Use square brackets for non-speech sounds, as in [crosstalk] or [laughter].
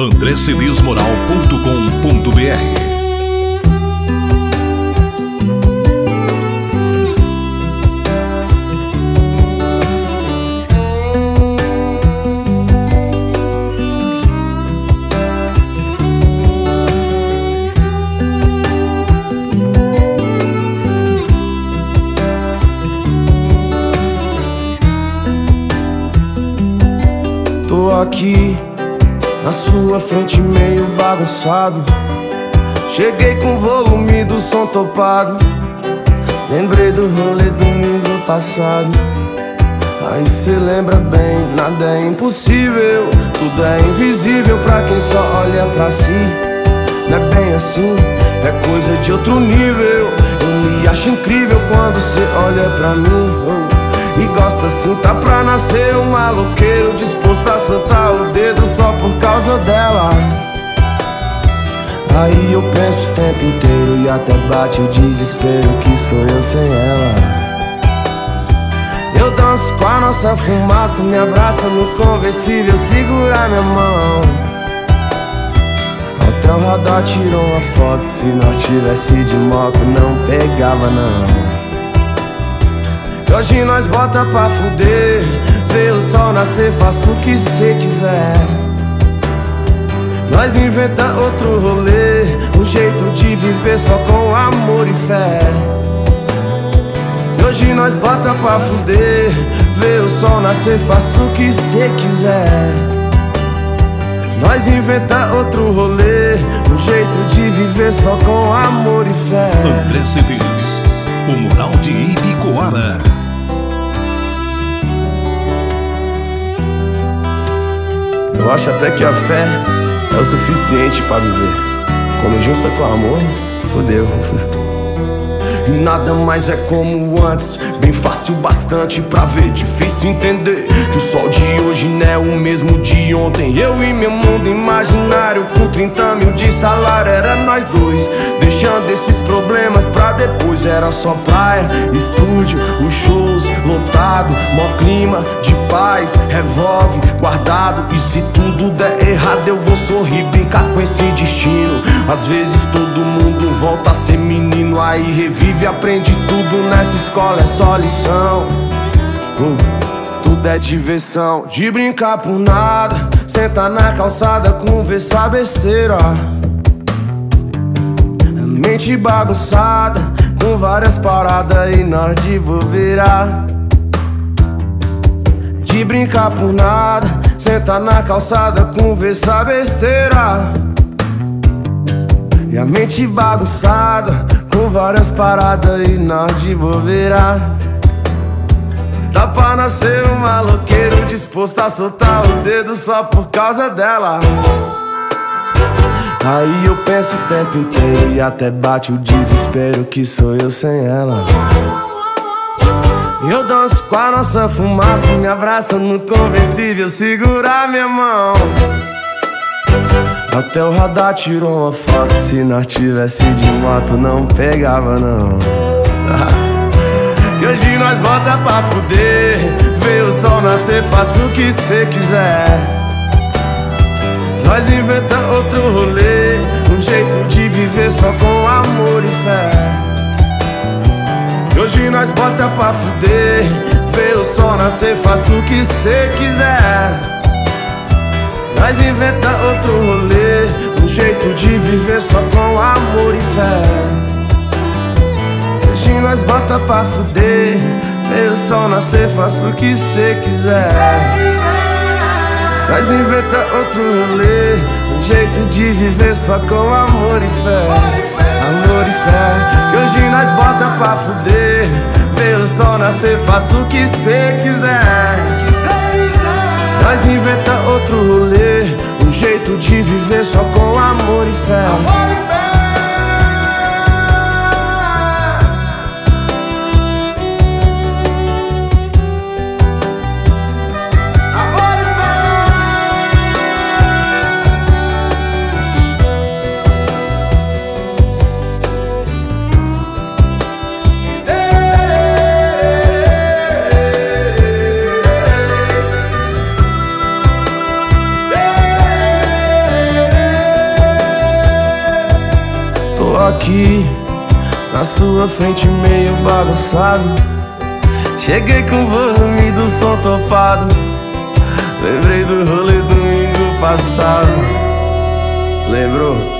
andrecedesmoral.com.br aqui na sua frente meio bagunçado. Cheguei com o volume do som topado. Lembrei do rolê domingo passado. Aí cê lembra bem, nada é impossível. Tudo é invisível pra quem só olha pra si. Não é bem assim, é coisa de outro nível. Eu me acho incrível quando cê olha pra mim gosta assim, tá pra nascer um maloqueiro Disposto a soltar o dedo só por causa dela. Aí eu penso o tempo inteiro e até bate o desespero Que sou eu sem ela. Eu danço com a nossa fumaça Me abraça no conversível, segura minha mão. Até o radar tirou uma foto Se nós tivesse de moto não pegava não Hoje nós bota pra fuder. Vê o sol nascer, faça o que cê quiser. Nós inventa outro rolê. Um jeito de viver só com amor e fé. Hoje nós bota pra fuder. Vê o sol nascer, faça o que cê quiser. Nós inventa outro rolê. Um jeito de viver só com amor e fé. André Cedês, o mural de Ibicoara Eu acho até que a fé é o suficiente para viver. Quando junta com amor, fodeu. E nada mais é como antes Bem fácil bastante pra ver Difícil entender que o sol de hoje não é o mesmo de ontem Eu e meu mundo imaginário Com 30 mil de salário Era nós dois Deixando esses problemas pra depois Era só praia, estúdio, os shows lotado Mó clima de paz, revolve, guardado E se tudo der errado eu vou sorrir Brincar com esse destino. Às vezes todo mundo volta a ser menino Aí revive, aprende tudo nessa escola É só lição. Uh, Tudo é diversão De brincar por nada Senta na calçada, conversar besteira. Mente bagunçada várias paradas e nós de bobeira De brincar por nada Senta na calçada, conversar besteira. E a mente bagunçada Com várias paradas e nós de bobeira Dá pra nascer um maloqueiro disposto a soltar o dedo só por causa dela Aí eu penso o tempo inteiro e até bate o desespero que sou eu sem ela. Eu danço com a nossa fumaça, me abraça no conversível, segurar minha mão. Até o radar tirou uma foto, se nós tivesse de moto não pegava não. [laughs] E hoje nós bota pra fuder, vê o sol nascer, faça o que cê quiser. Nós inventa outro rolê Um jeito de viver só com amor e fé. E hoje nós bota pra fuder Vê o sol nascer, faça o que cê quiser. Nós inventa outro rolê Um jeito de viver só com amor e fé. Hoje nós bota pra fuder Vê o sol nascer, faça o que cê quiser nós inventa outro rolê Um jeito de viver só com amor e fé. Amor e fé Que hoje nós bota pra fuder. Vê o sol nascer, faça o que cê quiser. Nós inventa outro rolê Um jeito de viver só com amor e fé aqui na sua frente meio bagunçado. Cheguei com volume do som topado. Lembrei do rolê domingo passado. Lembrou?